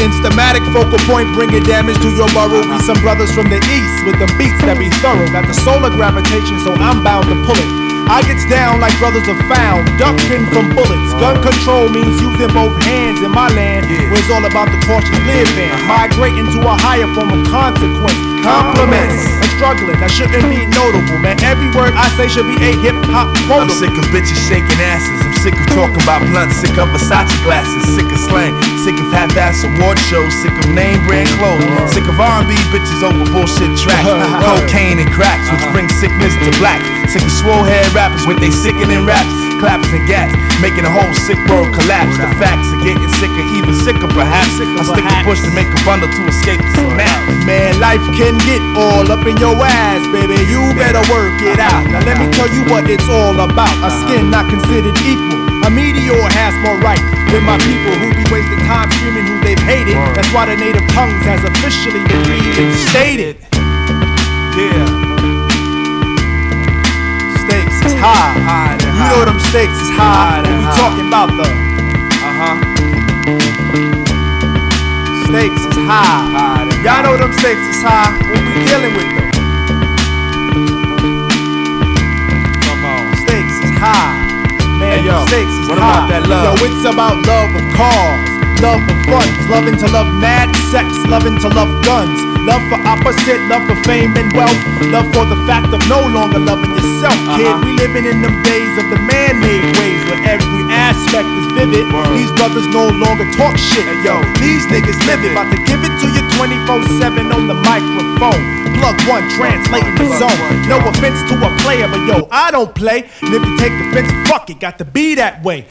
Instamatic focal point bringing damage to your burrow. We some brothers from the east with the beats that be thorough. Got the solar gravitation, so I'm bound to pull it. I gets down like brothers are found, ducking from bullets. Gun control means using both hands in my land, where it's all about the cautious living. Migrating to a higher form of consequence. Compliments and struggling, that shouldn't be notable, man. Every word I say should be a hip hop I'm sick of bitches shaking asses. I'm sick of talking about blunts. Sick of Versace glasses. Sick of slang. Sick of half-ass award shows. Sick of name brand clothes. Sick of R&B bitches over bullshit tracks. Cocaine and cracks, which bring sickness to black. Sick of swole head rappers with they sickening raps. Clappers and gats, making the whole sick world collapse. The facts are getting sicker, even sicker perhaps. I stick to push to make a bundle to escape the snap. Man, life can get all up in your ass, baby. You better work it out. Now let me tell you what it's all about. A skin not considered equal. A meteor has more right than my people who be hated. That's why the native tongues has officially been reinstated. Yeah. Stakes is high. Than You know them stakes is high. When we high. talking about the Uh huh. stakes is high. Y'all know them stakes is high. What we dealing with on. stakes is high. Man, Hey, yo, stakes is what high. about that love? Yo, it's about love of cars, love for fun, loving to love mad sex, loving to love guns, love for opposite, love for fame and wealth, love for the fact of no longer loving yourself, kid. Uh-huh. We living in them days of the man-made ways where every aspect is vivid. Word. These brothers no longer talk shit. Hey, yo, yo, these niggas live it. About to give it to you 24/7 on the microphone. Plug one, translating the zone. No offense to a player, but yo, I don't play. And if you take offense, fuck it, got to be that way.